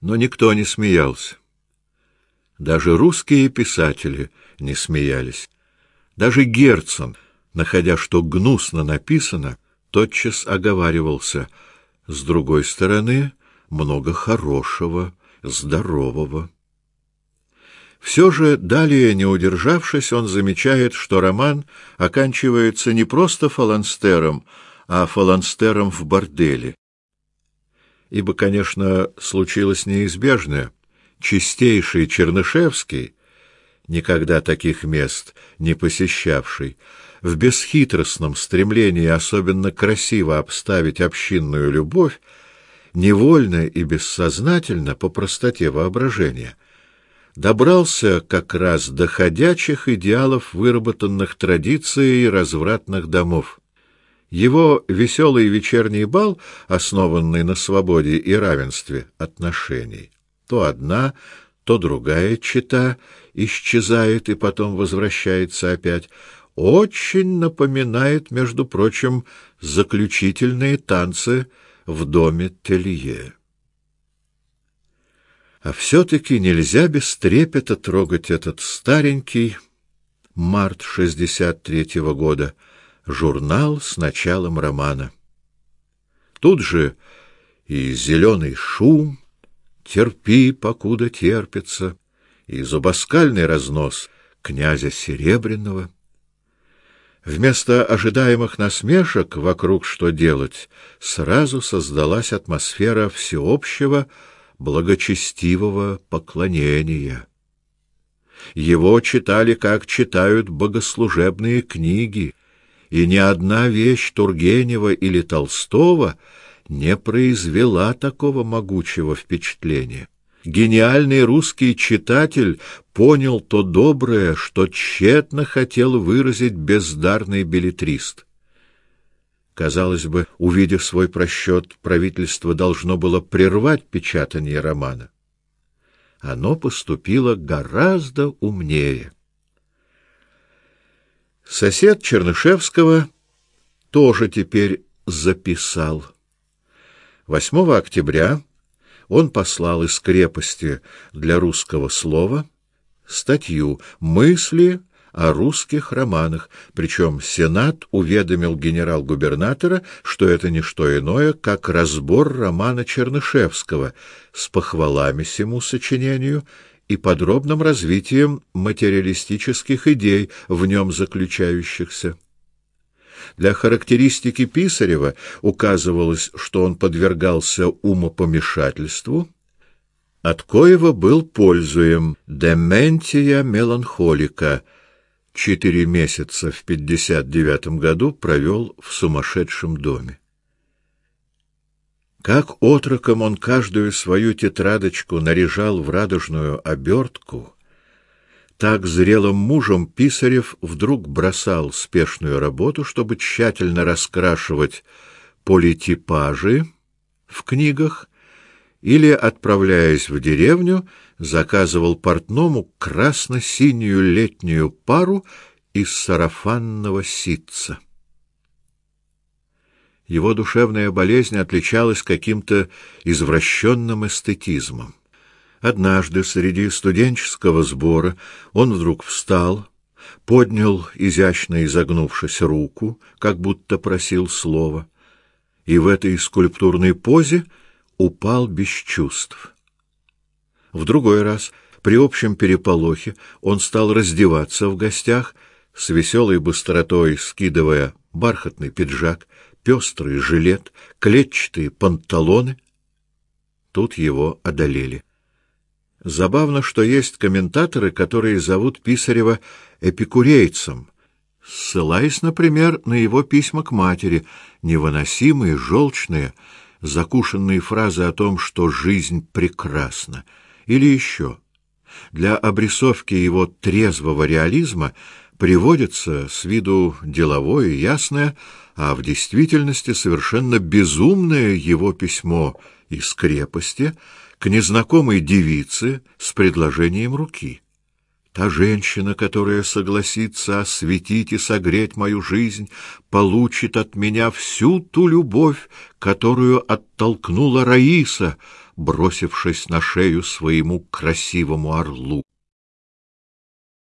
Но никто не смеялся. Даже русские писатели не смеялись. Даже Герцен, находя, что гнусно написано, тотчас оговаривался. С другой стороны, много хорошего, здорового. Все же, далее не удержавшись, он замечает, что роман оканчивается не просто фаланстером, а фаланстером в борделе. Ибо, конечно, случилось неизбежное. Чистейший Чернышевский, никогда таких мест не посещавший, в бесхитростном стремлении особенно красиво обставить общинную любовь, невольно и бессознательно по простоте воображения — добрался как раз до ходячих идеалов выработанных традицией развратных домов. Его веселый вечерний бал, основанный на свободе и равенстве отношений, то одна, то другая чита исчезает и потом возвращается опять, очень напоминает, между прочим, заключительные танцы в доме Телье. А все-таки нельзя без трепета трогать этот старенький март шестьдесят третьего года журнал с началом романа. Тут же и зеленый шум, терпи, покуда терпится, и зубоскальный разнос князя Серебряного. Вместо ожидаемых насмешек вокруг что делать, сразу создалась атмосфера всеобщего благочестивого поклонения. Его читали, как читают богослужебные книги, и ни одна вещь Тургенева или Толстого не произвела такого могучего впечатления. Гениальный русский читатель понял то доброе, что тщетно хотел выразить бездарный билетрист. Казалось бы, увидев свой просчет, правительство должно было прервать печатание романа. Оно поступило гораздо умнее. Сосед Чернышевского тоже теперь записал. 8 октября он послал из крепости для русского слова статью «Мысли о русских романах, причем Сенат уведомил генерал-губернатора, что это не что иное, как разбор романа Чернышевского с похвалами сему сочинению и подробным развитием материалистических идей, в нем заключающихся. Для характеристики Писарева указывалось, что он подвергался умопомешательству, от коего был пользуем «дементия меланхолика», четыре месяца в пятьдесят девятом году провел в сумасшедшем доме. Как отроком он каждую свою тетрадочку наряжал в радужную обертку, так зрелым мужем Писарев вдруг бросал спешную работу, чтобы тщательно раскрашивать политипажи в книгах или, отправляясь в деревню, заказывал портному красно-синюю летнюю пару из сарафанного ситца. Его душевная болезнь отличалась каким-то извращенным эстетизмом. Однажды среди студенческого сбора он вдруг встал, поднял изящно изогнувшись руку, как будто просил слова, и в этой скульптурной позе упал без чувств. В другой раз, при общем переполохе, он стал раздеваться в гостях, с веселой быстротой скидывая бархатный пиджак, пестрый жилет, клетчатые панталоны. Тут его одолели. Забавно, что есть комментаторы, которые зовут Писарева эпикурейцем, ссылаясь, например, на его письма к матери, невыносимые, желчные, закушенные фразы о том, что жизнь прекрасна, или еще. Для обрисовки его трезвого реализма приводится с виду деловое и ясное, а в действительности совершенно безумное его письмо из крепости к незнакомой девице с предложением руки. Та женщина, которая согласится осветить и согреть мою жизнь, получит от меня всю ту любовь, которую оттолкнула Раиса, бросившись на шею своему красивому орлу.